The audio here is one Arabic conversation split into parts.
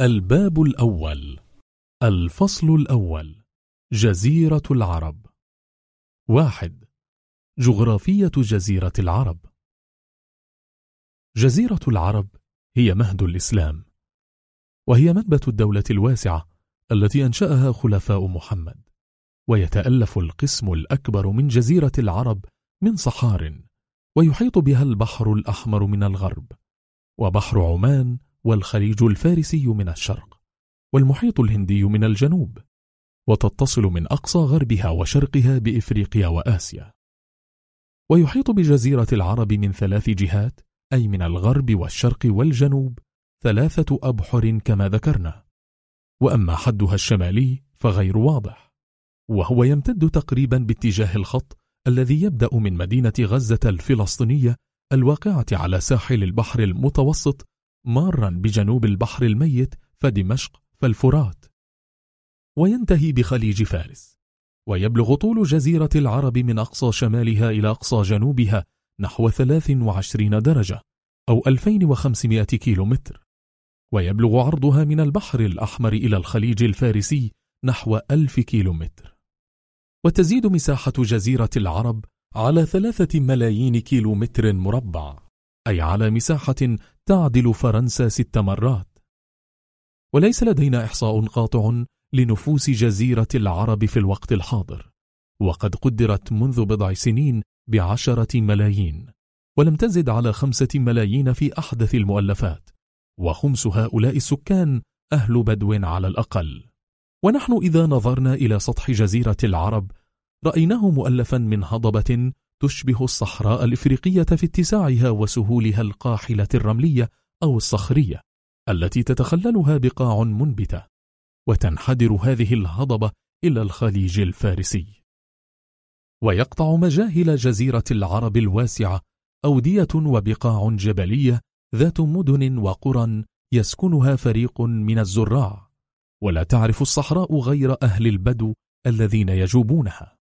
الباب الأول الفصل الأول جزيرة العرب. واحد جغرافية جزيرة العرب. جزيرة العرب هي مهد الإسلام وهي منبت الدولة الواسعة التي أنشأها خلفاء محمد ويتألف القسم الأكبر من جزيرة العرب من صحار ويحيط بها البحر الأحمر من الغرب وبحر عمان والخليج الفارسي من الشرق والمحيط الهندي من الجنوب وتتصل من أقصى غربها وشرقها بإفريقيا وآسيا. ويحيط بجزيرة العرب من ثلاث جهات أي من الغرب والشرق والجنوب ثلاثة أبحر كما ذكرنا. وأما حدها الشمالي فغير واضح وهو يمتد تقريبا باتجاه الخط الذي يبدأ من مدينة غزة الفلسطينية الواقعة على ساحل البحر المتوسط مارا بجنوب البحر الميت فدمشق فالفرات. وينتهي بخليج فارس. ويبلغ طول جزيرة العرب من أقصى شمالها إلى أقصى جنوبها نحو 23 درجة أو 2500 كيلومتر. ويبلغ عرضها من البحر الأحمر إلى الخليج الفارسي نحو ألف كيلومتر. وتزيد مساحة جزيرة العرب على ثلاثة ملايين كيلومتر مربع. أي على مساحة تعدل فرنسا ست مرات. وليس لدينا إحصاء قاطع لنفوس جزيرة العرب في الوقت الحاضر. وقد قدرت منذ بضع سنين بعشرة ملايين. ولم تزد على خمسة ملايين في أحدث المؤلفات. وخمس هؤلاء السكان أهل بدو على الأقل. ونحن إذا نظرنا إلى سطح جزيرة العرب رأيناه مؤلفا من هضبة تشبه الصحراء الإفريقية في اتساعها وسهولها القاحلة الرملية أو الصخرية التي تتخللها بقاع منبتة وتنحدر هذه الهضبة إلى الخليج الفارسي. ويقطع مجاهل جزيرة العرب الواسعة أودية وبقاع جبلية ذات مدن وقرى يسكنها فريق من الزراع ولا تعرف الصحراء غير أهل البدو الذين يجوبونها.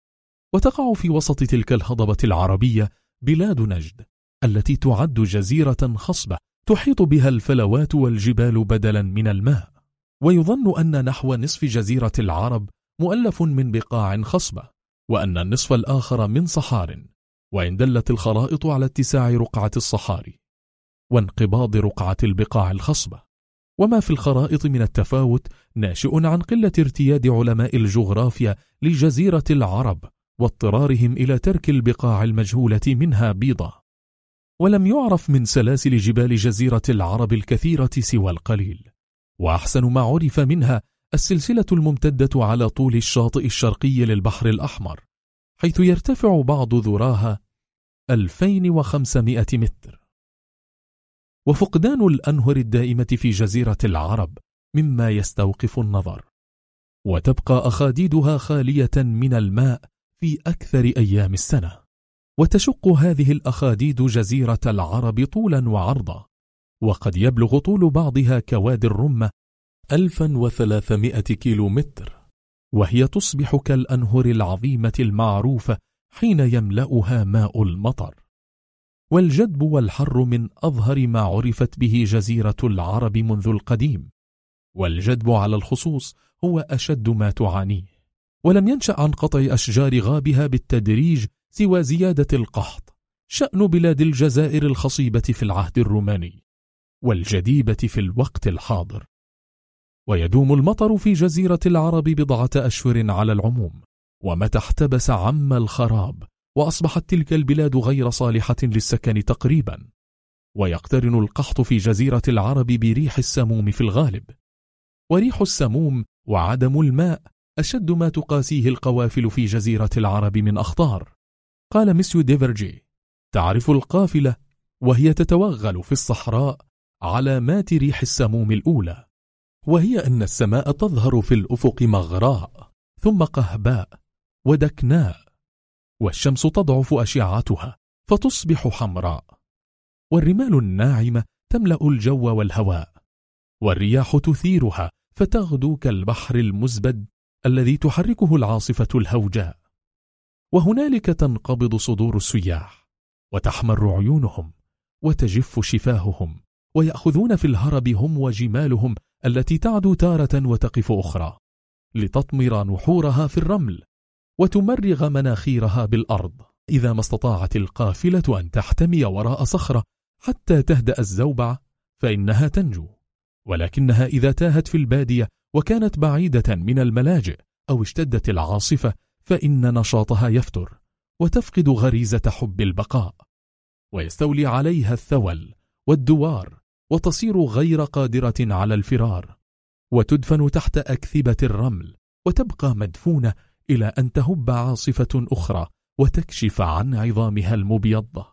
وتقع في وسط تلك الهضبة العربية بلاد نجد التي تعد جزيرة خصبة تحيط بها الفلوات والجبال بدلا من الماء. ويظن أن نحو نصف جزيرة العرب مؤلف من بقاع خصبة وأن النصف الآخر من صحار وإن دلت الخرائط على اتساع رقعة الصحاري وانقباض رقعة البقاع الخصبة. وما في الخرائط من التفاوت ناشئ عن قلة ارتياد علماء الجغرافيا لجزيرة العرب. واضطرارهم إلى ترك البقاع المجهولة منها بيضة. ولم يعرف من سلاسل جبال جزيرة العرب الكثيرة سوى القليل. وأحسن ما عرف منها السلسلة الممتدة على طول الشاطئ الشرقي للبحر الأحمر حيث يرتفع بعض ذراها 2500 متر. وفقدان الأنهر الدائمة في جزيرة العرب مما يستوقف النظر. وتبقى أخاديدها خالية من الماء في أكثر أيام السنة وتشق هذه الأخاديد جزيرة العرب طولا وعرضا وقد يبلغ طول بعضها كواد الرمة 1300 كيلومتر وهي تصبح كالأنهر العظيمة المعروفة حين يملأها ماء المطر. والجدب والحر من أظهر ما عرفت به جزيرة العرب منذ القديم والجدب على الخصوص هو أشد ما تعانيه. ولم ينشأ عن قطع أشجار غابها بالتدريج سوى زيادة القحط شأن بلاد الجزائر الخصيبة في العهد الروماني والجديبة في الوقت الحاضر. ويدوم المطر في جزيرة العرب بضعة أشهر على العموم ومتى احتبس عم الخراب وأصبحت تلك البلاد غير صالحة للسكن تقريبا. ويقترن القحط في جزيرة العرب بريح السموم في الغالب. وريح السموم وعدم الماء أشد ما تقاسيه القوافل في جزيرة العرب من أخطار. قال مسيو ديفرجي تعرف القافلة وهي تتوغل في الصحراء علامات ريح السموم الأولى وهي أن السماء تظهر في الأفق مغراء ثم قهباء ودكناء والشمس تضعف أشعتها فتصبح حمراء. والرمال الناعمة تملأ الجو والهواء والرياح تثيرها فتغدو كالبحر المزبد الذي تحركه العاصفة الهوجاء. وهنالك تنقبض صدور السياح وتحمر عيونهم وتجف شفاههم ويأخذون في الهرب هم وجمالهم التي تعدو تارة وتقف أخرى لتطمر نحورها في الرمل وتمرغ مناخيرها بالأرض. إذا ما استطاعت القافلة أن تحتمي وراء صخرة حتى تهدأ الزوبع فإنها تنجو ولكنها إذا تاهت في البادية وكانت بعيدة من الملاجئ أو اشتدت العاصفة فإن نشاطها يفتر وتفقد غريزة حب البقاء. ويستولي عليها الثول والدوار وتصير غير قادرة على الفرار. وتدفن تحت أكثبة الرمل وتبقى مدفونة إلى أن تهب عاصفة أخرى وتكشف عن عظامها المبيضة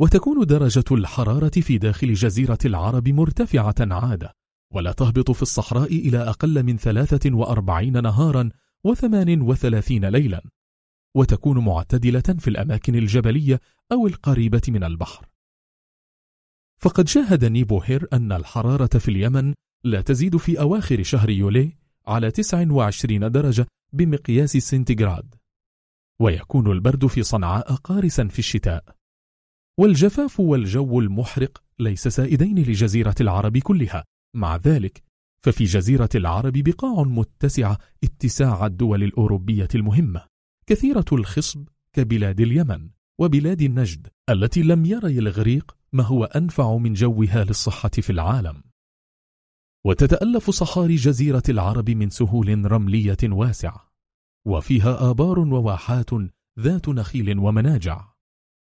وتكون درجة الحرارة في داخل جزيرة العرب مرتفعة عادة ولا تهبط في الصحراء إلى أقل من 43 نهارا و38 ليلا وتكون معتدلة في الأماكن الجبلية أو القريبة من البحر. فقد شاهد نيبو هير أن الحرارة في اليمن لا تزيد في أواخر شهر يولي على 29 درجة بمقياس السنتيغراد ويكون البرد في صنعاء قارسا في الشتاء. والجفاف والجو المحرق ليس سائدين لجزيرة العرب كلها. مع ذلك ففي جزيرة العرب بقاع متسعة اتساع الدول الأوروبية المهمة كثيرة الخصب كبلاد اليمن وبلاد النجد التي لم يري الغريق ما هو أنفع من جوها للصحة في العالم. وتتألف صحاري جزيرة العرب من سهول رملية واسعة وفيها آبار وواحات ذات نخيل ومناجع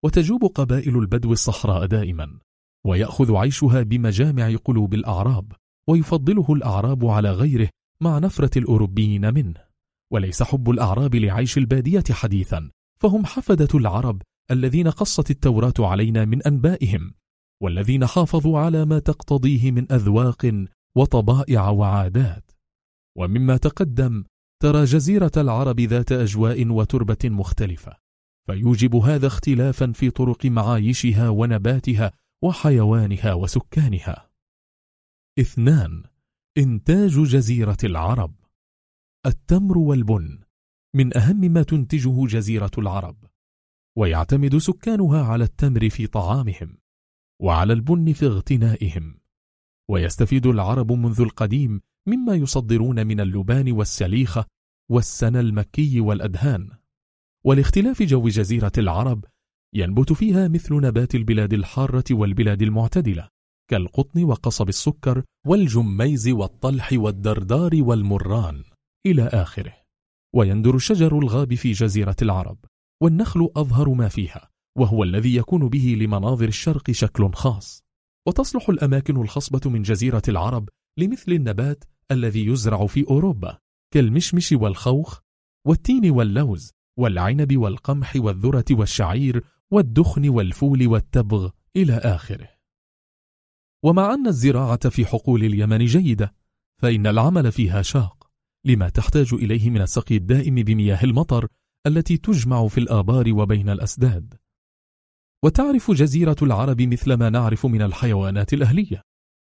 وتجوب قبائل البدو الصحراء دائما. ويأخذ عيشها بمجامع قلوب الأعراب ويفضله الأعراب على غيره مع نفرة الأوروبيين منه. وليس حب الأعراب لعيش البادية حديثا فهم حفدة العرب الذين قصت التوراة علينا من أنبائهم والذين حافظوا على ما تقتضيه من أذواق وطبائع وعادات. ومما تقدم ترى جزيرة العرب ذات أجواء وتربة مختلفة فيوجب هذا اختلافا في طرق معايشها ونباتها وحيوانها وسكانها. اثنان إنتاج جزيرة العرب. التمر والبن من أهم ما تنتجه جزيرة العرب ويعتمد سكانها على التمر في طعامهم وعلى البن في اغتنائهم. ويستفيد العرب منذ القديم مما يصدرون من اللبان والسليخة والسن المكي والأدهان. ولاختلاف جو جزيرة العرب ينبت فيها مثل نبات البلاد الحارة والبلاد المعتدلة كالقطن وقصب السكر والجميز والطلح والدردار والمران إلى آخره. ويندر شجر الغاب في جزيرة العرب والنخل أظهر ما فيها وهو الذي يكون به لمناظر الشرق شكل خاص. وتصلح الأماكن الخصبة من جزيرة العرب لمثل النبات الذي يزرع في أوروبا كالمشمش والخوخ والتين واللوز والعنب والقمح والذرة والشعير والدخن والفول والتبغ إلى آخره. ومع أن الزراعة في حقول اليمن جيدة فإن العمل فيها شاق لما تحتاج إليه من السقي الدائم بمياه المطر التي تجمع في الآبار وبين الأسداد. وتعرف جزيرة العرب مثل ما نعرف من الحيوانات الأهلية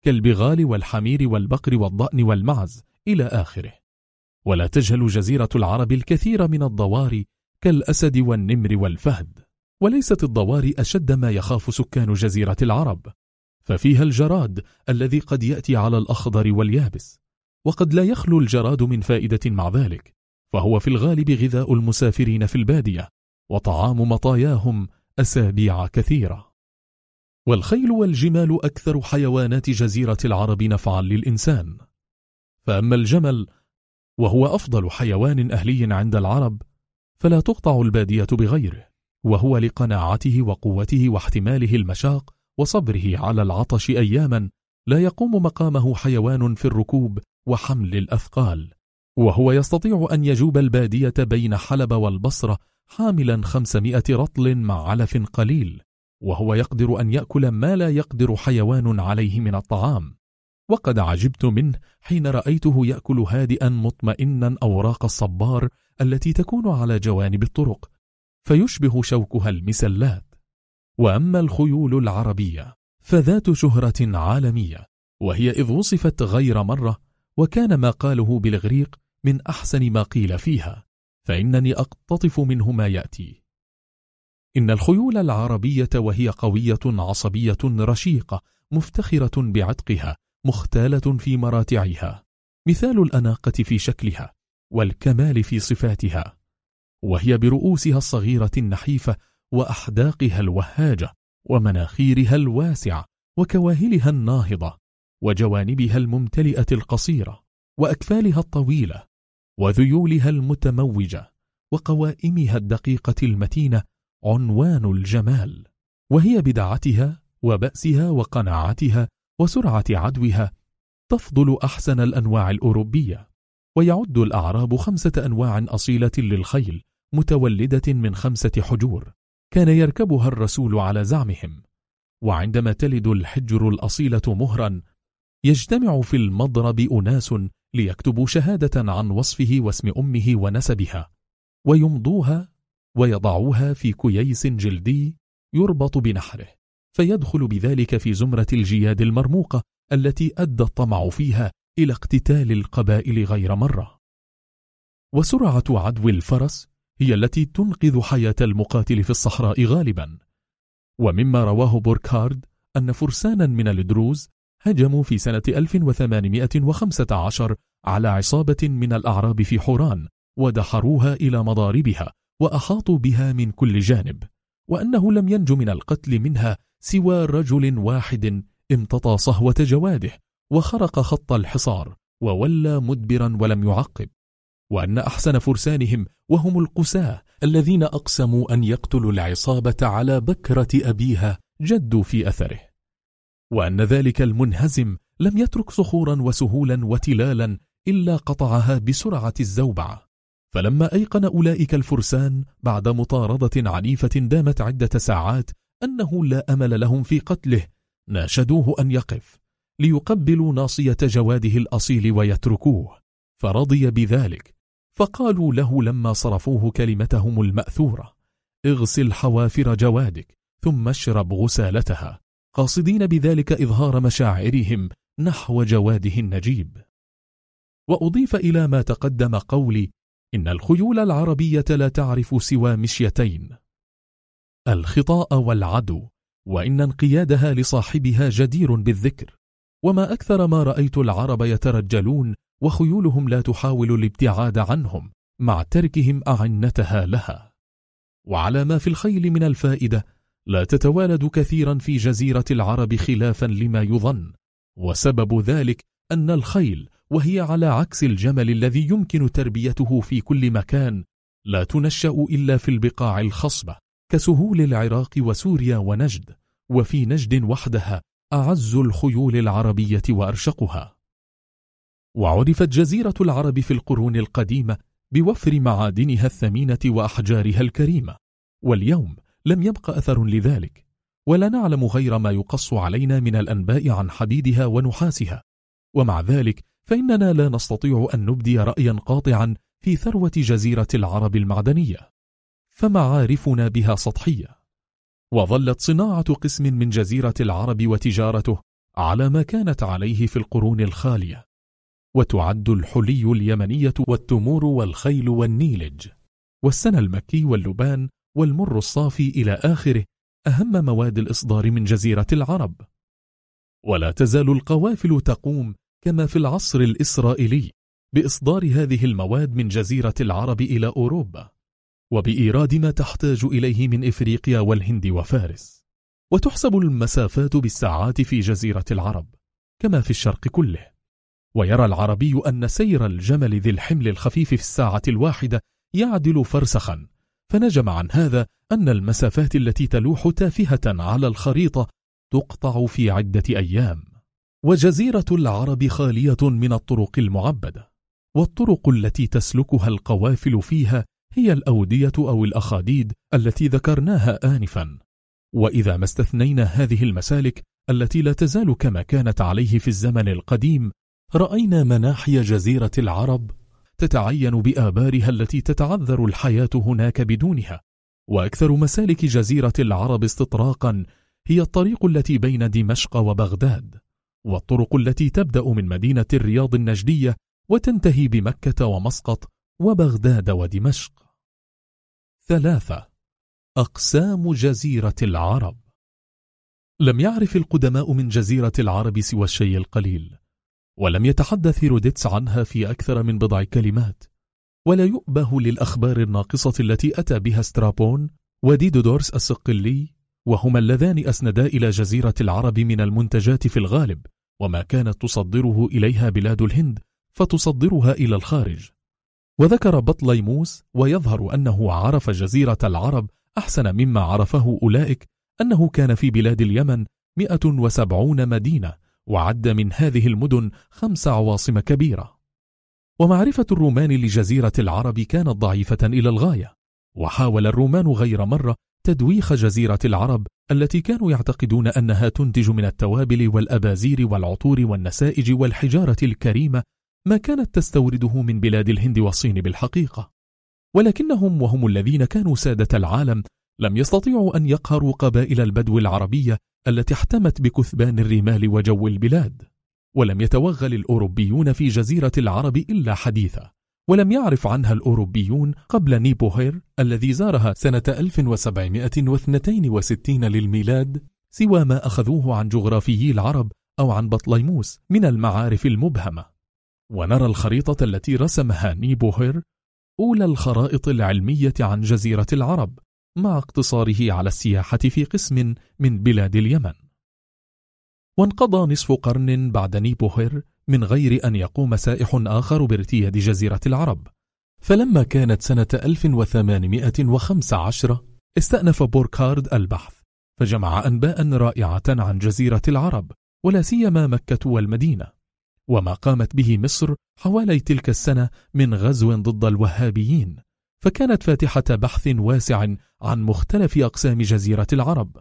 كالبغال والحمير والبقر والضأن والمعز إلى آخره. ولا تجهل جزيرة العرب الكثير من الضواري كالأسد والنمر والفهد. وليست الضواري أشد ما يخاف سكان جزيرة العرب ففيها الجراد الذي قد يأتي على الأخضر واليابس وقد لا يخلو الجراد من فائدة مع ذلك فهو في الغالب غذاء المسافرين في البادية وطعام مطاياهم أسابيع كثيرة. والخيل والجمال أكثر حيوانات جزيرة العرب نفعا للإنسان. فأما الجمل وهو أفضل حيوان أهلي عند العرب فلا تقطع البادية بغيره. وهو لقناعته وقوته واحتماله المشاق وصبره على العطش أياما لا يقوم مقامه حيوان في الركوب وحمل الأثقال. وهو يستطيع أن يجوب البادية بين حلب والبصرة حاملا خمسمائة رطل مع علف قليل وهو يقدر أن يأكل ما لا يقدر حيوان عليه من الطعام. وقد عجبت منه حين رأيته يأكل هادئا مطمئنا أوراق الصبار التي تكون على جوانب الطرق فيشبه شوكها المسلات. وأما الخيول العربية فذات شهرة عالمية وهي إذ وصفت غير مرة وكان ما قاله بالغريق من أحسن ما قيل فيها فإنني أقتطف منه ما يأتي. إن الخيول العربية وهي قوية عصبية رشيقة مفتخرة بعتقها مختالة في مراتعها مثال الأناقة في شكلها والكمال في صفاتها. وهي برؤوسها الصغيرة النحيفة وأحداقها الوهاجة ومناخيرها الواسعة وكواهلها الناهضة وجوانبها الممتلئة القصيرة وأكفالها الطويلة وذيولها المتموجة وقوائمها الدقيقة المتينة عنوان الجمال. وهي بدعتها وبأسها وقناعتها وسرعة عدوها تفضل أحسن الأنواع الأوروبية ويعد الأعراب خمسة أنواع أصيلة للخيل متولدة من خمسة حجور. كان يركبها الرسول على زعمهم. وعندما تلد الحجر الأصيلة مهرا يجتمع في المضرب أناس ليكتبوا شهادة عن وصفه واسم أمه ونسبها. ويمضوها ويضعوها في كييس جلدي يربط بنحره. فيدخل بذلك في زمرة الجياد المرموقة التي أدى الطمع فيها إلى اقتتال القبائل غير مرة. وسرعة عدو الفرس هي التي تنقذ حياة المقاتل في الصحراء غالبا. ومما رواه بوركارد أن فرسانا من الدروز هجموا في سنة 1815 على عصابة من الأعراب في حوران ودحروها إلى مضاربها وأحاطوا بها من كل جانب. وأنه لم ينج من القتل منها سوى رجل واحد امتطى صهوة جواده وخرق خط الحصار وولى مدبرا ولم يعقب. وأن أحسن فرسانهم وهم القساة الذين أقسموا أن يقتلوا العصابة على بكرة أبيها جدوا في أثره. وأن ذلك المنهزم لم يترك صخورا وسهولا وتلالا إلا قطعها بسرعة الزوبعة. فلما أيقن أولئك الفرسان بعد مطاردة عنيفة دامت عدة ساعات أنه لا أمل لهم في قتله ناشدوه أن يقف ليقبلوا ناصية جواده الأصيل ويتركوه. فرضي بذلك فقالوا له لما صرفوه كلمتهم المأثورة اغسل حوافر جوادك ثم اشرب غسالتها قاصدين بذلك إظهار مشاعرهم نحو جواده النجيب. وأضيف إلى ما تقدم قولي إن الخيول العربية لا تعرف سوى مشيتين الخطاء والعدو وإن انقيادها لصاحبها جدير بالذكر وما أكثر ما رأيت العرب يترجلون وخيولهم لا تحاول الابتعاد عنهم مع تركهم أعنتها لها. وعلى ما في الخيل من الفائدة لا تتوالد كثيرا في جزيرة العرب خلافا لما يظن وسبب ذلك أن الخيل وهي على عكس الجمل الذي يمكن تربيته في كل مكان لا تنشأ إلا في البقاع الخصبة كسهول العراق وسوريا ونجد وفي نجد وحدها أعز الخيول العربية وأرشقها. وعرفت جزيرة العرب في القرون القديمة بوفر معادنها الثمينة وأحجارها الكريمة واليوم لم يبق أثر لذلك ولا نعلم غير ما يقص علينا من الأنباء عن حديدها ونحاسها. ومع ذلك فإننا لا نستطيع أن نبدي رأيا قاطعا في ثروة جزيرة العرب المعدنية. فمعارفنا بها سطحية. وظلت صناعة قسم من جزيرة العرب وتجارته على ما كانت عليه في القرون الخالية. وتعد الحلي اليمنية والتمور والخيل والنيلج. والسنة المكي واللبان والمر الصافي إلى آخره أهم مواد الإصدار من جزيرة العرب. ولا تزال القوافل تقوم كما في العصر الإسرائيلي بإصدار هذه المواد من جزيرة العرب إلى أوروبا وبإيراد ما تحتاج إليه من إفريقيا والهند وفارس. وتحسب المسافات بالساعات في جزيرة العرب كما في الشرق كله. ويرى العربي أن سير الجمل ذي الحمل الخفيف في الساعة الواحدة يعدل فرسخا. فنجم عن هذا أن المسافات التي تلوح تافهة على الخريطة تقطع في عدة أيام. وجزيرة العرب خالية من الطرق المعبدة والطرق التي تسلكها القوافل فيها هي الأودية أو الأخاديد التي ذكرناها آنفا. وإذا ما استثنينا هذه المسالك التي لا تزال كما كانت عليه في الزمن القديم رأينا مناحي جزيرة العرب تتعين بآبارها التي تتعذر الحياة هناك بدونها وأكثر مسالك جزيرة العرب استطراقا هي الطريق التي بين دمشق وبغداد والطرق التي تبدأ من مدينة الرياض النجدية وتنتهي بمكة ومسقط وبغداد ودمشق. ثلاثة أقسام جزيرة العرب. لم يعرف القدماء من جزيرة العرب سوى الشيء القليل ولم يتحدث هيروديتس عنها في أكثر من بضع كلمات. ولا يؤبه للأخبار الناقصة التي أتى بها سترابون وديدودورس الصقلي وهما اللذان أسندا إلى جزيرة العرب من المنتجات في الغالب وما كانت تصدره إليها بلاد الهند فتصدرها إلى الخارج. وذكر بطليموس ويظهر أنه عرف جزيرة العرب أحسن مما عرفه أولئك أنه كان في بلاد اليمن 170 مدينة وعد من هذه المدن خمس عواصم كبيرة. ومعرفة الرومان لجزيرة العرب كانت ضعيفة إلى الغاية وحاول الرومان غير مرة تدويخ جزيرة العرب التي كانوا يعتقدون أنها تنتج من التوابل والأبازير والعطور والنسائج والحجارة الكريمة ما كانت تستورده من بلاد الهند والصين بالحقيقة. ولكنهم وهم الذين كانوا سادة العالم لم يستطيعوا أن يقهروا قبائل البدو العربية التي احتمت بكثبان الرمال وجو البلاد. ولم يتوغل الأوروبيون في جزيرة العرب إلا حديثا ولم يعرف عنها الأوروبيون قبل نيبوهير الذي زارها سنة 1762 للميلاد سوى ما أخذوه عن جغرافيي العرب أو عن بطليموس من المعارف المبهمة. ونرى الخريطة التي رسمها نيبوهير أولى الخرائط العلمية عن جزيرة العرب. مع اقتصاره على السياحة في قسم من بلاد اليمن. وانقضى نصف قرن بعد نيبوهير من غير أن يقوم سائح آخر بارتياد جزيرة العرب. فلما كانت سنة 1815 استأنف بوركارد البحث فجمع أنباء رائعة عن جزيرة العرب ولا سيما مكة والمدينة. وما قامت به مصر حوالي تلك السنة من غزو ضد الوهابيين. فكانت فاتحة بحث واسع عن مختلف أقسام جزيرة العرب.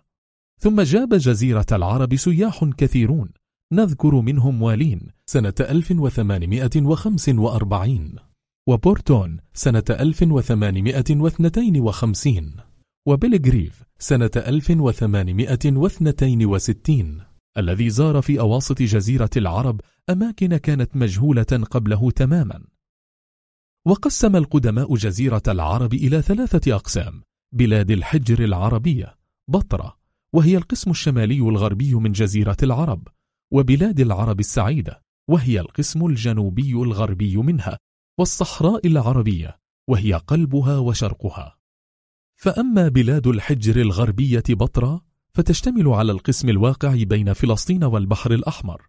ثم جاب جزيرة العرب سياح كثيرون نذكر منهم والين سنة 1845 وبورتون سنة 1852 وبيلغريف سنة 1862 الذي زار في أواسط جزيرة العرب أماكن كانت مجهولة قبله تماما. وقسم القدماء جزيرة العرب إلى ثلاثة أقسام بلاد الحجر العربية بطرة وهي القسم الشمالي الغربي من جزيرة العرب وبلاد العرب السعيدة وهي القسم الجنوبي الغربي منها والصحراء العربية وهي قلبها وشرقها. فأما بلاد الحجر الغربية بطرة فتشتمل على القسم الواقع بين فلسطين والبحر الأحمر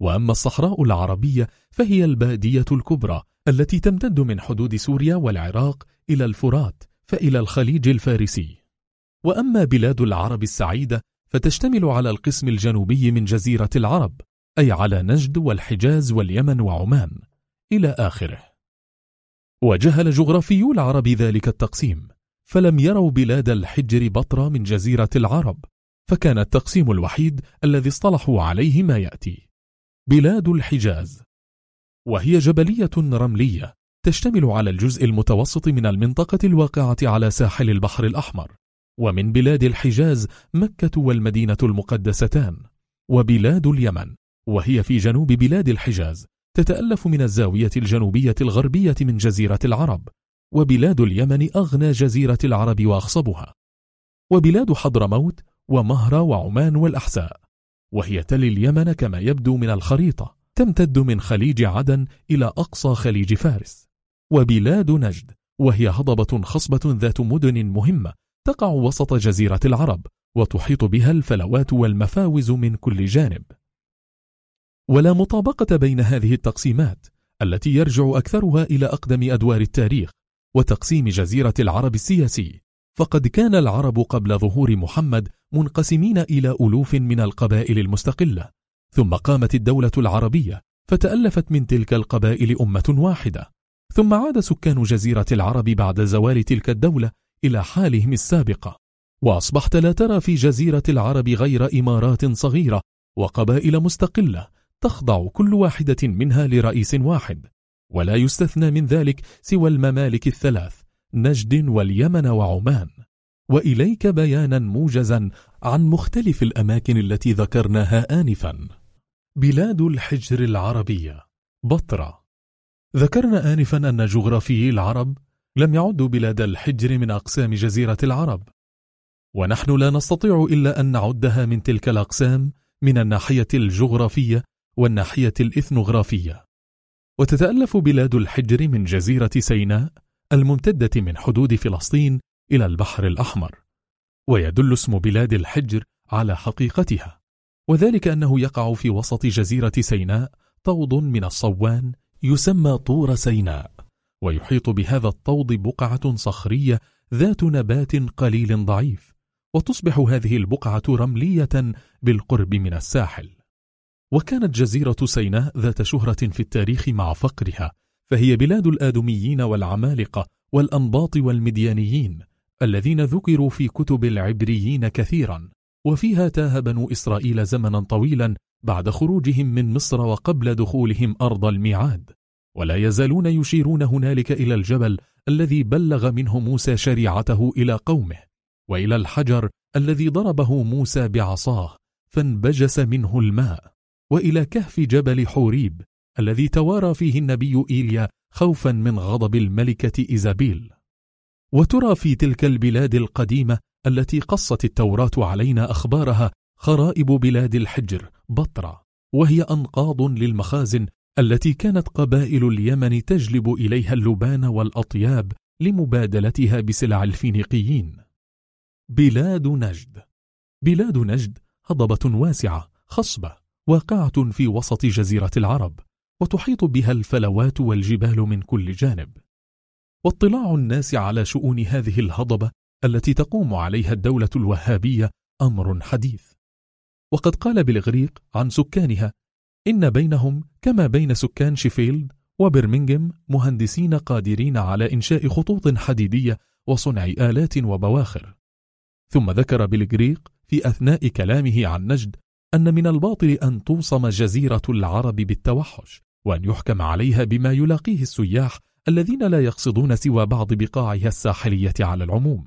وأما الصحراء العربية فهي البادية الكبرى التي تمتد من حدود سوريا والعراق إلى الفرات فإلى الخليج الفارسي. وأما بلاد العرب السعيدة فتشتمل على القسم الجنوبي من جزيرة العرب أي على نجد والحجاز واليمن وعمان إلى آخره. وجهل جغرافيو العرب ذلك التقسيم فلم يروا بلاد الحجر بطرة من جزيرة العرب فكان التقسيم الوحيد الذي اصطلحوا عليه ما يأتي. بلاد الحجاز. وهي جبلية رملية تشتمل على الجزء المتوسط من المنطقة الواقعة على ساحل البحر الأحمر. ومن بلاد الحجاز مكة والمدينة المقدستان. وبلاد اليمن. وهي في جنوب بلاد الحجاز. تتألف من الزاوية الجنوبية الغربية من جزيرة العرب. وبلاد اليمن أغنى جزيرة العرب وأخصبها. وبلاد حضرموت ومهرة وعمان والأحساء. وهي تلي اليمن كما يبدو من الخريطة تمتد من خليج عدن إلى أقصى خليج فارس. وبلاد نجد وهي هضبة خصبة ذات مدن مهمة تقع وسط جزيرة العرب وتحيط بها الفلوات والمفاوز من كل جانب. ولا مطابقة بين هذه التقسيمات التي يرجع أكثرها إلى أقدم أدوار التاريخ وتقسيم جزيرة العرب السياسي. فقد كان العرب قبل ظهور محمد منقسمين إلى ألوف من القبائل المستقلة ثم قامت الدولة العربية فتألفت من تلك القبائل أمة واحدة ثم عاد سكان جزيرة العرب بعد زوال تلك الدولة إلى حالهم السابقة. وأصبحت لا ترى في جزيرة العرب غير إمارات صغيرة وقبائل مستقلة تخضع كل واحدة منها لرئيس واحد ولا يستثنى من ذلك سوى الممالك الثلاث نجد واليمن وعمان. وإليك بيانا موجزا عن مختلف الأماكن التي ذكرناها آنفا. بلاد الحجر العربية بطرة. ذكرنا آنفا أن جغرافيي العرب لم يعدوا بلاد الحجر من أقسام جزيرة العرب. ونحن لا نستطيع إلا أن نعدها من تلك الأقسام من الناحية الجغرافية والناحية الإثنوغرافية. وتتألف بلاد الحجر من جزيرة سيناء الممتدة من حدود فلسطين إلى البحر الأحمر ويدل اسم بلاد الحجر على حقيقتها. وذلك أنه يقع في وسط جزيرة سيناء طود من الصوان يسمى طور سيناء ويحيط بهذا الطود بقعة صخرية ذات نبات قليل ضعيف وتصبح هذه البقعة رملية بالقرب من الساحل. وكانت جزيرة سيناء ذات شهرة في التاريخ مع فقرها فهي بلاد الآدميين والعمالقة والأنباط والمديانيين الذين ذكروا في كتب العبريين كثيرا وفيها تاه بنو إسرائيل زمنا طويلا بعد خروجهم من مصر وقبل دخولهم أرض الميعاد. ولا يزالون يشيرون هنالك إلى الجبل الذي بلغ منه موسى شريعته إلى قومه وإلى الحجر الذي ضربه موسى بعصاه فانبجس منه الماء. وإلى كهف جبل حوريب الذي توارى فيه النبي إيليا خوفا من غضب الملكة إيزابيل. وترى في تلك البلاد القديمة التي قصت التوراة علينا أخبارها خرائب بلاد الحجر بطرة وهي أنقاض للمخازن التي كانت قبائل اليمن تجلب إليها اللبان والأطياب لمبادلتها بسلع الفينيقيين. بلاد نجد. بلاد نجد هضبة واسعة خصبة واقعة في وسط جزيرة العرب وتحيط بها الفلوات والجبال من كل جانب. واطلاع الناس على شؤون هذه الهضبة التي تقوم عليها الدولة الوهابية أمر حديث. وقد قال بالإغريق عن سكانها إن بينهم كما بين سكان شيفيلد وبرمنغهام مهندسين قادرين على إنشاء خطوط حديدية وصنع آلات وبواخر. ثم ذكر بالإغريق في أثناء كلامه عن نجد أن من الباطل أن توصم جزيرة العرب بالتوحش وأن يحكم عليها بما يلاقيه السياح الذين لا يقصدون سوى بعض بقاعها الساحلية على العموم.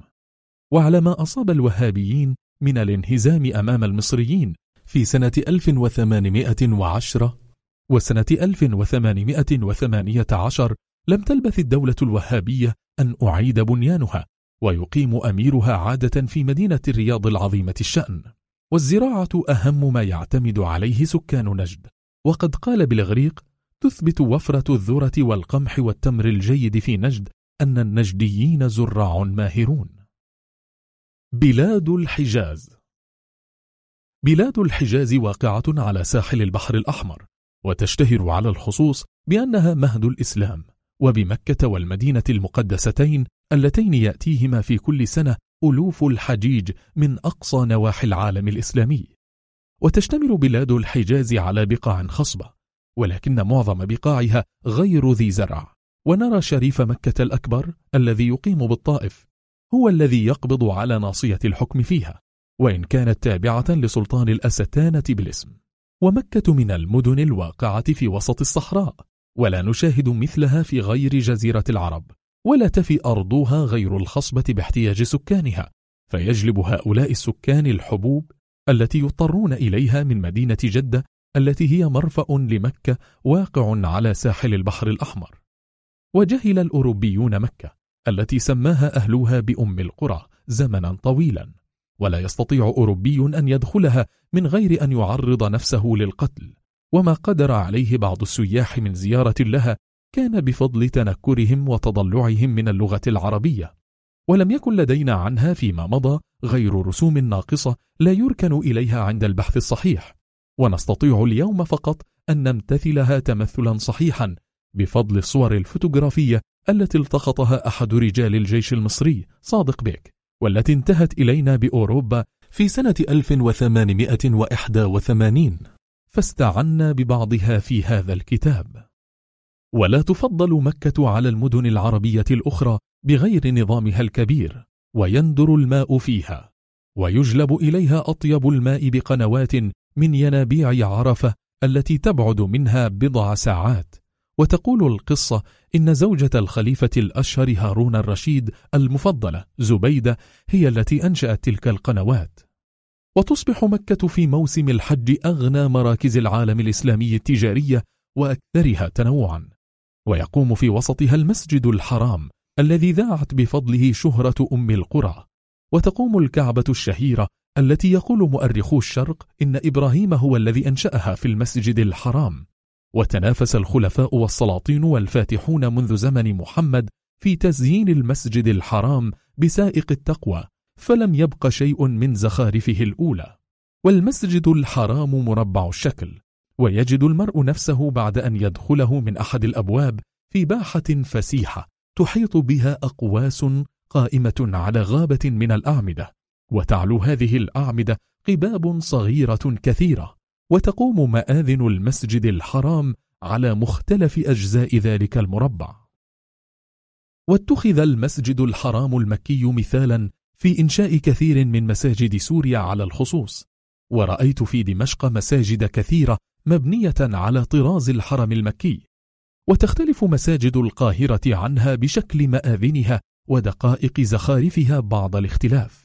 وعلى ما أصاب الوهابيين من الانهزام أمام المصريين في سنة 1810 وسنة 1818 لم تلبث الدولة الوهابية أن أعيد بنيانها ويقيم أميرها عادة في مدينة الرياض العظيمة الشأن. والزراعة أهم ما يعتمد عليه سكان نجد. وقد قال بالغريق تثبت وفرة الذرة والقمح والتمر الجيد في نجد أن النجديين زراع ماهرون. بلاد الحجاز. بلاد الحجاز واقعة على ساحل البحر الأحمر وتشتهر على الخصوص بأنها مهد الإسلام وبمكة والمدينة المقدستين اللتين يأتيهما في كل سنة ألوف الحجيج من أقصى نواحي العالم الإسلامي. وتشتمل بلاد الحجاز على بقاع خصبة ولكن معظم بقاعها غير ذي زرع. ونرى شريف مكة الأكبر الذي يقيم بالطائف هو الذي يقبض على ناصية الحكم فيها وإن كانت تابعة لسلطان الأستانة بالاسم. ومكة من المدن الواقعة في وسط الصحراء ولا نشاهد مثلها في غير جزيرة العرب ولا تفي أرضها غير الخصبة باحتياج سكانها. فيجلب هؤلاء السكان الحبوب التي يضطرون إليها من مدينة جدة التي هي مرفأ لمكة واقع على ساحل البحر الأحمر. وجهل الأوروبيون مكة التي سماها أهلها بأم القرى زمنا طويلا. ولا يستطيع أوروبي أن يدخلها من غير أن يعرض نفسه للقتل. وما قدر عليه بعض السياح من زيارة لها كان بفضل تنكرهم وتضلعهم من اللغة العربية. ولم يكن لدينا عنها فيما مضى غير رسوم ناقصة لا يركن إليها عند البحث الصحيح. ونستطيع اليوم فقط أن نمتثلها تمثلا صحيحا بفضل الصور الفوتوغرافية التي التقطها أحد رجال الجيش المصري صادق بيك والتي انتهت إلينا بأوروبا في سنة 1881 فاستعنا ببعضها في هذا الكتاب. ولا تفضل مكة على المدن العربية الأخرى بغير نظامها الكبير ويندر الماء فيها ويجلب إليها أطيب الماء بقنوات من ينابيع عرفة التي تبعد منها بضع ساعات. وتقول القصة إن زوجة الخليفة الأشهر هارون الرشيد المفضلة زبيدة هي التي أنشأت تلك القنوات. وتصبح مكة في موسم الحج أغنى مراكز العالم الإسلامي التجارية وأكثرها تنوعا. ويقوم في وسطها المسجد الحرام الذي ذاعت بفضله شهرة أم القرى. وتقوم الكعبة الشهيرة التي يقول مؤرخو الشرق إن إبراهيم هو الذي أنشأها في المسجد الحرام وتنافس الخلفاء والسلاطين والفاتحون منذ زمن محمد في تزيين المسجد الحرام بسائق التقوى فلم يبق شيء من زخارفه الأولى. والمسجد الحرام مربع الشكل ويجد المرء نفسه بعد أن يدخله من أحد الأبواب في باحة فسيحة تحيط بها أقواس قائمة على غابة من الأعمدة. وتعلو هذه الأعمدة قباب صغيرة كثيرة وتقوم مآذن المسجد الحرام على مختلف أجزاء ذلك المربع. واتخذ المسجد الحرام المكي مثالا في إنشاء كثير من مساجد سوريا على الخصوص ورأيت في دمشق مساجد كثيرة مبنية على طراز الحرم المكي. وتختلف مساجد القاهرة عنها بشكل مآذنها ودقائق زخارفها بعض الاختلاف.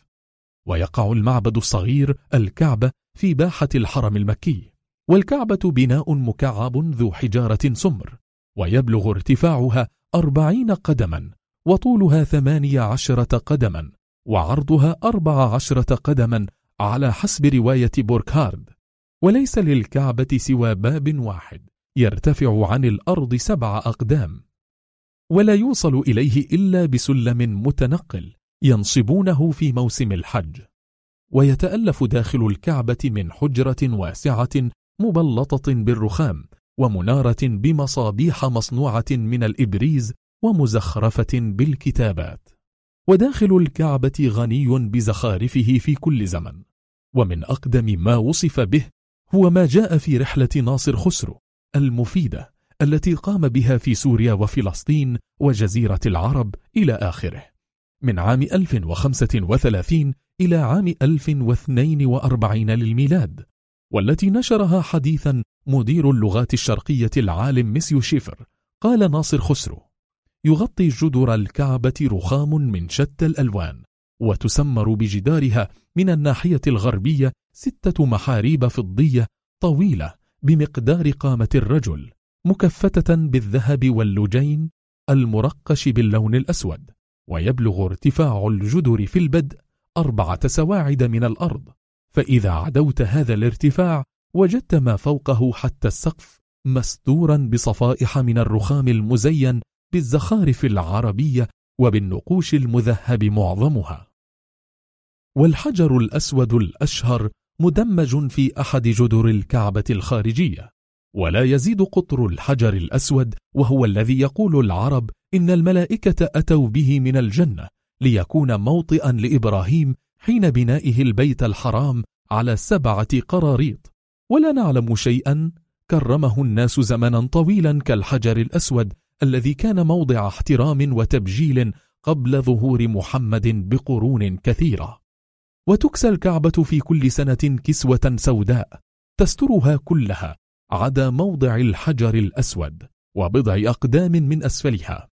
ويقع المعبد الصغير الكعبة في باحة الحرم المكي. والكعبة بناء مكعب ذو حجارة سمر ويبلغ ارتفاعها أربعين قدما وطولها ثمانية عشرة قدما وعرضها أربع عشرة قدما على حسب رواية بوركهارد. وليس للكعبة سوى باب واحد يرتفع عن الأرض سبع أقدام. ولا يوصل إليه إلا بسلم متنقل ينصبونه في موسم الحج ويتألف داخل الكعبة من حجرة واسعة مبلطة بالرخام ومنارة بمصابيح مصنوعة من الإبريز ومزخرفة بالكتابات. وداخل الكعبة غني بزخارفه في كل زمن ومن أقدم ما وصف به هو ما جاء في رحلة ناصر خسرو المفيدة التي قام بها في سوريا وفلسطين وجزيرة العرب إلى آخره. من عام 1035 إلى عام 1042 للميلاد والتي نشرها حديثا مدير اللغات الشرقية العالم مسيو شيفر قال ناصر خسرو. يغطي جدر الكعبة رخام من شتى الألوان وتسمر بجدارها من الناحية الغربية ستة محاريب فضية طويلة بمقدار قامة الرجل مكفتة بالذهب واللجين المرقش باللون الأسود. ويبلغ ارتفاع الجدر في البدء أربعة سواعد من الأرض. فإذا عدوت هذا الارتفاع وجدت ما فوقه حتى السقف مستورا بصفائح من الرخام المزين بالزخارف العربية وبالنقوش المذهب معظمها. والحجر الأسود الأشهر مدمج في أحد جدر الكعبة الخارجية. ولا يزيد قطر الحجر الأسود وهو الذي يقول العرب إن الملائكة أتوا به من الجنة ليكون موطئا لإبراهيم حين بنائه البيت الحرام على سبعة قراريط. ولا نعلم شيئا. كرمه الناس زمنا طويلا كالحجر الأسود الذي كان موضع احترام وتبجيل قبل ظهور محمد بقرون كثيرة. وتكسى الكعبة في كل سنة كسوة سوداء تسترها كلها. عدا موضع الحجر الأسود وبضع أقدام من أسفلها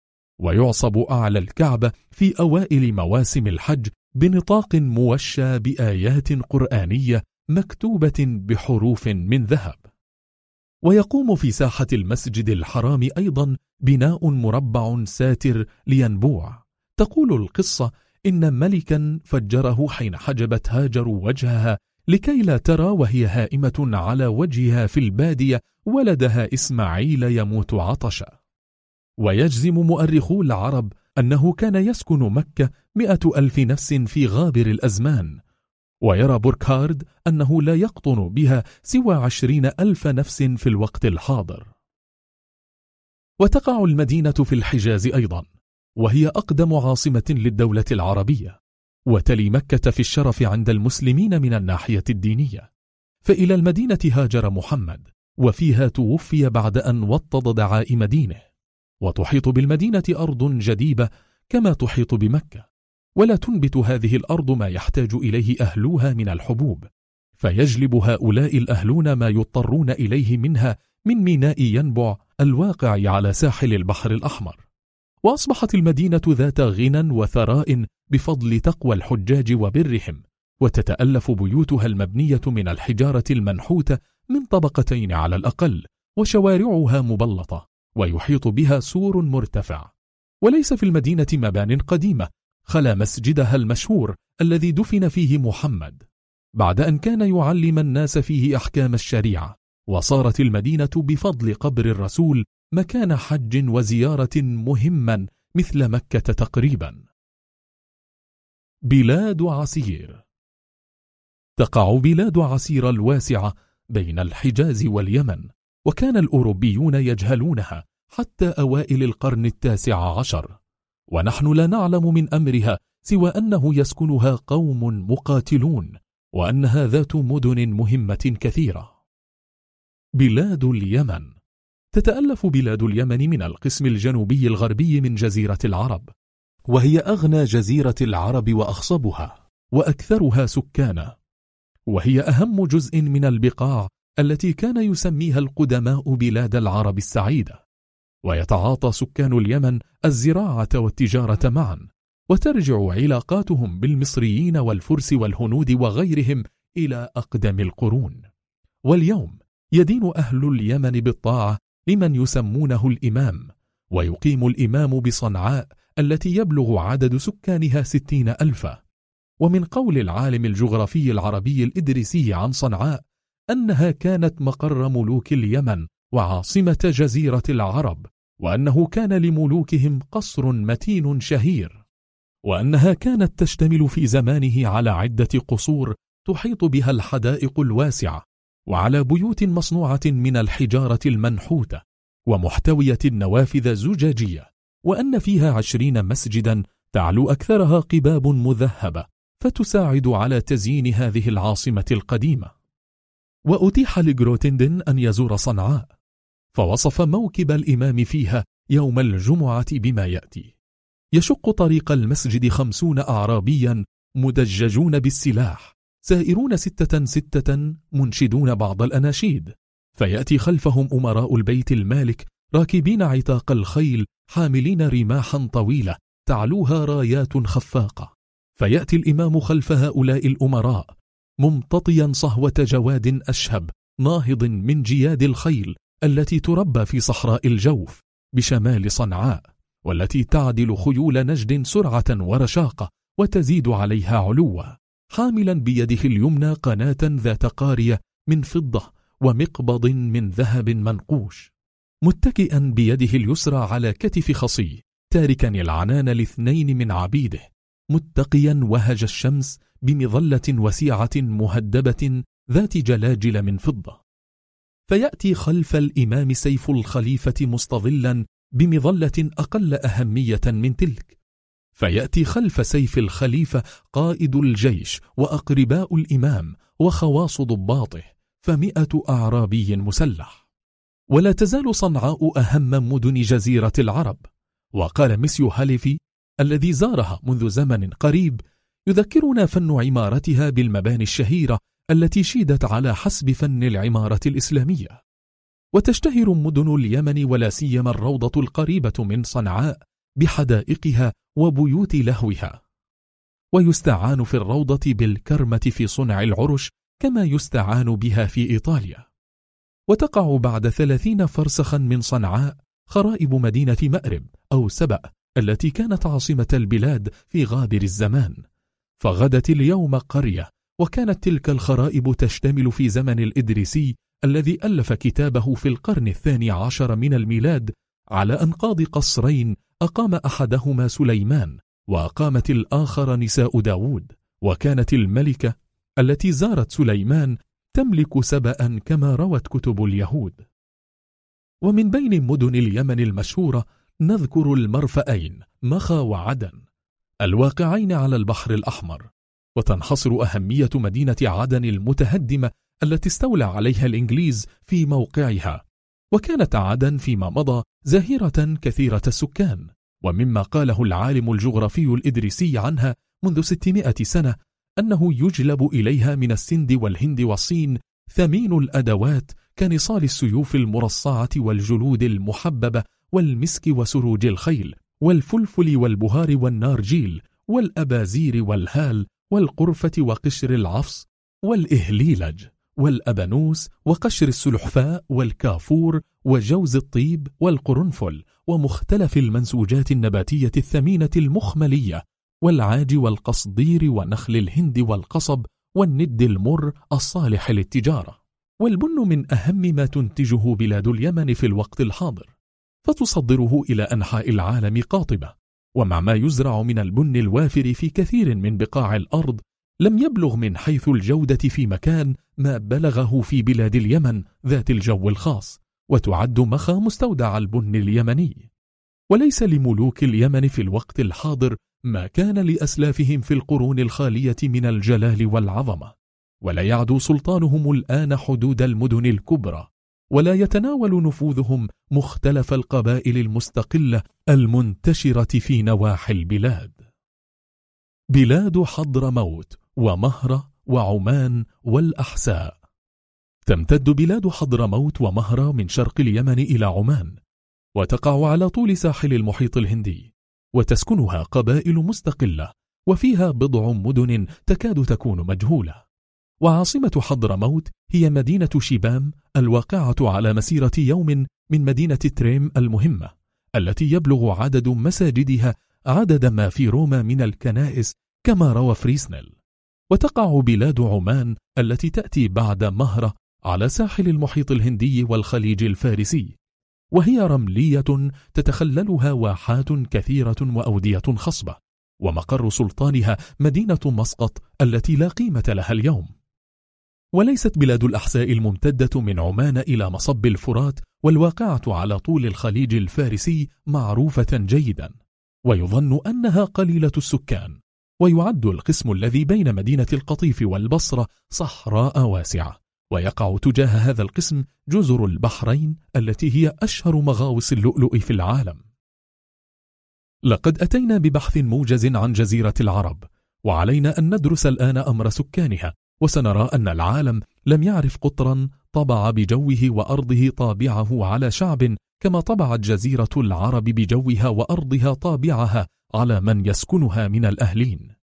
ويعصب أعلى الكعبة في أوائل مواسم الحج بنطاق موشى بآيات قرآنية مكتوبة بحروف من ذهب. ويقوم في ساحة المسجد الحرام أيضا بناء مربع ساتر لينبوع. تقول القصة إن ملكا فجره حين حجبت هاجر وجهها لكي لا ترى وهي هائمة على وجهها في البادية ولدها إسماعيل يموت عطشا. ويجزم مؤرخو العرب أنه كان يسكن مكة مئة ألف نفس في غابر الأزمان ويرى بوركهارد أنه لا يقطن بها سوى عشرين ألف نفس في الوقت الحاضر. وتقع المدينة في الحجاز أيضا وهي أقدم عاصمة للدولة العربية. وتلي مكة في الشرف عند المسلمين من الناحية الدينية. فإلى المدينة هاجر محمد وفيها توفي بعد أن وطد دعائم دينه. وتحيط بالمدينة أرض جديبة كما تحيط بمكة. ولا تنبت هذه الأرض ما يحتاج إليه أهلوها من الحبوب. فيجلب هؤلاء الأهلون ما يضطرون إليه منها من ميناء ينبع الواقع على ساحل البحر الأحمر. وأصبحت المدينة ذات غنى وثراء بفضل تقوى الحجاج وبرهم وتتألف بيوتها المبنية من الحجارة المنحوتة من طبقتين على الأقل وشوارعها مبلطة ويحيط بها سور مرتفع. وليس في المدينة مبان قديمة خلا مسجدها المشهور الذي دفن فيه محمد. بعد أن كان يعلم الناس فيه أحكام الشريعة وصارت المدينة بفضل قبر الرسول مكان حج وزيارة مهما مثل مكة تقريبا. بلاد عسير. تقع بلاد عسير الواسعة بين الحجاز واليمن وكان الأوروبيون يجهلونها حتى أوائل القرن التاسع عشر. ونحن لا نعلم من أمرها سوى أنه يسكنها قوم مقاتلون وأنها ذات مدن مهمة كثيرة. بلاد اليمن. تتألف بلاد اليمن من القسم الجنوبي الغربي من جزيرة العرب وهي أغنى جزيرة العرب وأخصبها وأكثرها سكانا وهي أهم جزء من البقاع التي كان يسميها القدماء بلاد العرب السعيدة ويتعاطى سكان اليمن الزراعة والتجارة معا وترجع علاقاتهم بالمصريين والفرس والهنود وغيرهم إلى أقدم القرون. واليوم يدين أهل اليمن بالطاعة لمن يسمونه الإمام ويقيم الإمام بصنعاء التي يبلغ عدد سكانها ستين ألفا. ومن قول العالم الجغرافي العربي الإدريسي عن صنعاء أنها كانت مقر ملوك اليمن وعاصمة جزيرة العرب وأنه كان لملوكهم قصر متين شهير. وأنها كانت تشتمل في زمانه على عدة قصور تحيط بها الحدائق الواسعة وعلى بيوت مصنوعة من الحجارة المنحوتة ومحتوية نوافذ زجاجية وأن فيها عشرين مسجدا تعلو أكثرها قباب مذهبة فتساعد على تزيين هذه العاصمة القديمة. وأتيح لجروتندن أن يزور صنعاء فوصف موكب الإمام فيها يوم الجمعة بما يأتي. يشق طريق المسجد خمسون أعرابيا مدججون بالسلاح. سائرون ستة ستة منشدون بعض الأناشيد. فيأتي خلفهم أمراء البيت المالك راكبين عتاق الخيل حاملين رماحا طويلة تعلوها رايات خفاقة. فيأتي الإمام خلف هؤلاء الأمراء ممتطيا صهوة جواد أشهب ناهض من جياد الخيل التي تربى في صحراء الجوف بشمال صنعاء والتي تعدل خيول نجد سرعة ورشاقة وتزيد عليها علوا. حاملا بيده اليمنى قناة ذات قارية من فضة ومقبض من ذهب منقوش. متكئا بيده اليسرى على كتف خصي تاركا العنان لاثنين من عبيده. متقيا وهج الشمس بمظلة وسيعة مهدبة ذات جلاجل من فضة. فيأتي خلف الإمام سيف الخليفة مستظلا بمظلة أقل أهمية من تلك. فيأتي خلف سيف الخليفة قائد الجيش وأقرباء الإمام وخواص ضباطه فمئة أعرابي مسلح. ولا تزال صنعاء أهم مدن جزيرة العرب. وقال مسيو هاليفي الذي زارها منذ زمن قريب يذكرنا فن عمارتها بالمباني الشهيرة التي شيدت على حسب فن العمارة الإسلامية. وتشتهر مدن اليمن ولا سيما الروضة القريبة من صنعاء بحدائقها وبيوت لهوها. ويستعان في الروضة بالكرمة في صنع العرش كما يستعان بها في إيطاليا. وتقع بعد ثلاثين فرسخا من صنعاء خرائب مدينة مأرب أو سبأ التي كانت عاصمة البلاد في غابر الزمان. فغدت اليوم قرية وكانت تلك الخرائب تشتمل في زمن الإدريسي الذي ألف كتابه في القرن الثاني عشر من الميلاد على أنقاض قصرين أقام أحدهما سليمان وأقامت الآخر نساء داود وكانت الملكة التي زارت سليمان تملك سبأ كما روت كتب اليهود. ومن بين مدن اليمن المشهورة نذكر المرفأين مخا وعدن الواقعين على البحر الأحمر وتنحصر أهمية مدينة عدن المتهدمة التي استولى عليها الإنجليز في موقعها. وكانت عدن فيما مضى زاهرة كثيرة السكان ومما قاله العالم الجغرافي الإدريسي عنها منذ 600 سنة أنه يجلب إليها من السند والهند والصين ثمين الأدوات كنصال السيوف المرصعة والجلود المحببة والمسك وسروج الخيل والفلفل والبهار والنارجيل والأبازير والهال والقرفة وقشر العفص والإهليلج. والأبانوس وقشر السلحفاء والكافور وجوز الطيب والقرنفل ومختلف المنسوجات النباتية الثمينة المخملية والعاج والقصدير ونخل الهند والقصب والند المر الصالح للتجارة. والبن من أهم ما تنتجه بلاد اليمن في الوقت الحاضر فتصدره إلى أنحاء العالم قاطبة. ومع ما يزرع من البن الوافر في كثير من بقاع الأرض لم يبلغ من حيث الجودة في مكان ما بلغه في بلاد اليمن ذات الجو الخاص وتعد مخا مستودع البن اليمني. وليس لملوك اليمن في الوقت الحاضر ما كان لأسلافهم في القرون الخالية من الجلال والعظمة. ولا يعدو سلطانهم الآن حدود المدن الكبرى. ولا يتناول نفوذهم مختلف القبائل المستقلة المنتشرة في نواحي البلاد. بلاد حضر موت ومهرة وعمان والأحساء. تمتد بلاد حضر موت ومهرة من شرق اليمن إلى عمان وتقع على طول ساحل المحيط الهندي وتسكنها قبائل مستقلة وفيها بضع مدن تكاد تكون مجهولة. وعاصمة حضر موت هي مدينة شيبام الواقعة على مسيرة يوم من مدينة تريم المهمة التي يبلغ عدد مساجدها عدد ما في روما من الكنائس كما روى فريسنل. وتقع بلاد عمان التي تأتي بعد مهرة على ساحل المحيط الهندي والخليج الفارسي وهي رملية تتخللها واحات كثيرة وأودية خصبة ومقر سلطانها مدينة مسقط التي لا قيمة لها اليوم. وليست بلاد الأحساء الممتدة من عمان إلى مصب الفرات والواقعة على طول الخليج الفارسي معروفة جيدا ويظن أنها قليلة السكان. ويعد القسم الذي بين مدينة القطيف والبصرة صحراء واسعة ويقع تجاه هذا القسم جزر البحرين التي هي أشهر مغاوص اللؤلؤ في العالم. لقد أتينا ببحث موجز عن جزيرة العرب وعلينا أن ندرس الآن أمر سكانها وسنرى أن العالم لم يعرف قطرا طبع بجوه وأرضه طابعه على شعب كما طبعت جزيرة العرب بجوها وأرضها طابعها على من يسكنها من الأهلين.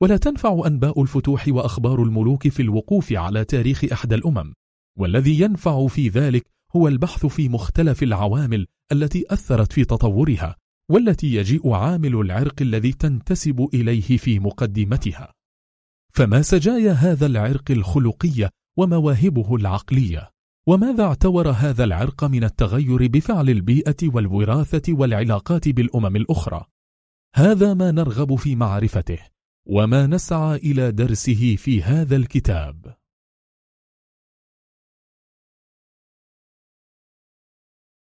ولا تنفع أنباء الفتوح وأخبار الملوك في الوقوف على تاريخ إحدى الأمم. والذي ينفع في ذلك هو البحث في مختلف العوامل التي أثرت في تطورها والتي يجيء عامل العرق الذي تنتسب إليه في مقدمتها. فما سجايا هذا العرق الخلقية ومواهبه العقلية؟ وماذا اعتور هذا العرق من التغير بفعل البيئة والوراثة والعلاقات بالأمم الأخرى؟ هذا ما نرغب في معرفته وما نسعى إلى درسه في هذا الكتاب.